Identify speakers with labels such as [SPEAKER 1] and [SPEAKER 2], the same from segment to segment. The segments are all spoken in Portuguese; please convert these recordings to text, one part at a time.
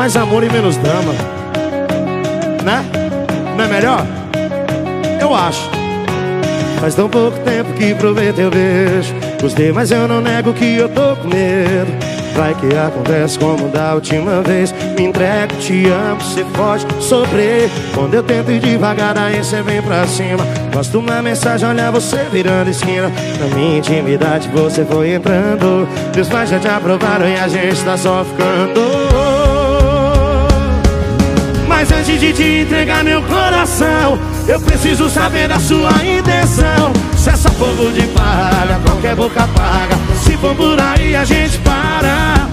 [SPEAKER 1] mais amor e menos drama. Né? Não é melhor? Eu acho. Faz tão pouco tempo que provei teu beijo Gostei, mas eu não nego que eu tô com medo Vai que acontece como da última vez Me entrego, te amo, cê pode sofrer Quando eu tento ir devagar, aí cê vem pra cima Gosto uma mensagem, olha você virando esquina Na minha intimidade você foi entrando Meus pais já te aprovaram e a gente tá só ficando Mas antes de te entregar meu coração eu preciso saber da sua intenção. Se é só fogo de palha, qualquer boca paga Se for por aí a gente para.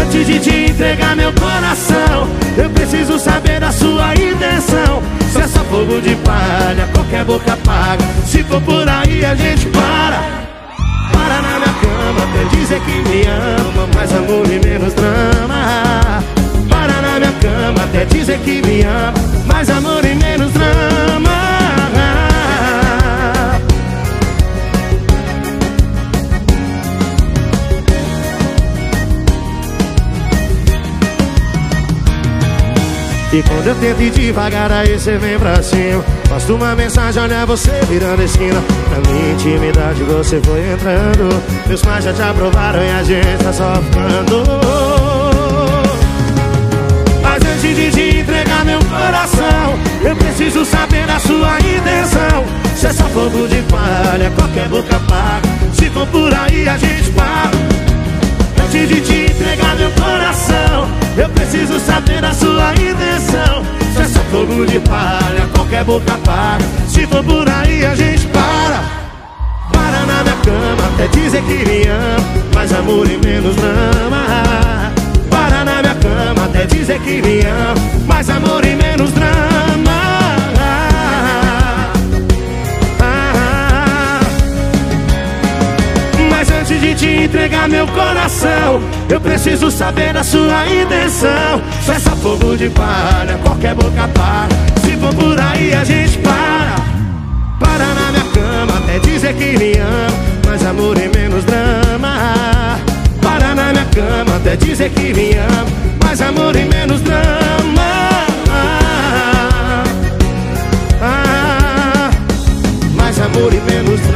[SPEAKER 1] Antes de te entregar meu coração Eu preciso saber da sua intenção. Se é só fogo de palha, qualquer boca paga Se for por aí a gente para. Para na minha cama, até dizer que me ama Mais amor e menos drama que me ama Mais amor e menos drama. E quando eu tento ir devagar, aí cê vem pra cima. Posto uma mensagem, olha você virando esquina. Na minha intimidade você foi entrando. Meus pais já te aprovaram e a gente tá só ficando. Mas antes de preciso saber a sua intenção. Se é só fogo de palha, qualquer boca paga. Se for por aí a gente para Antes de te entregar meu coração Eu preciso saber a sua intenção. Se é só fogo de palha, qualquer boca paga. Se for por aí a gente para. Para na minha cama, até dizer que me ama. Mais amor e menos drama Para na minha cama, até dizer que me ama. Mais amor e menos Antes de te entregar meu coração. Eu preciso saber da sua intenção. Só essa fogo de palha, qualquer boca para. Se for por aí a gente para. Para na minha cama, até dizer que me ama. Mas amor e menos drama. Para na minha cama, até dizer que me ama. Mas amor e menos drama. Mais amor e menos drama ah, ah, ah.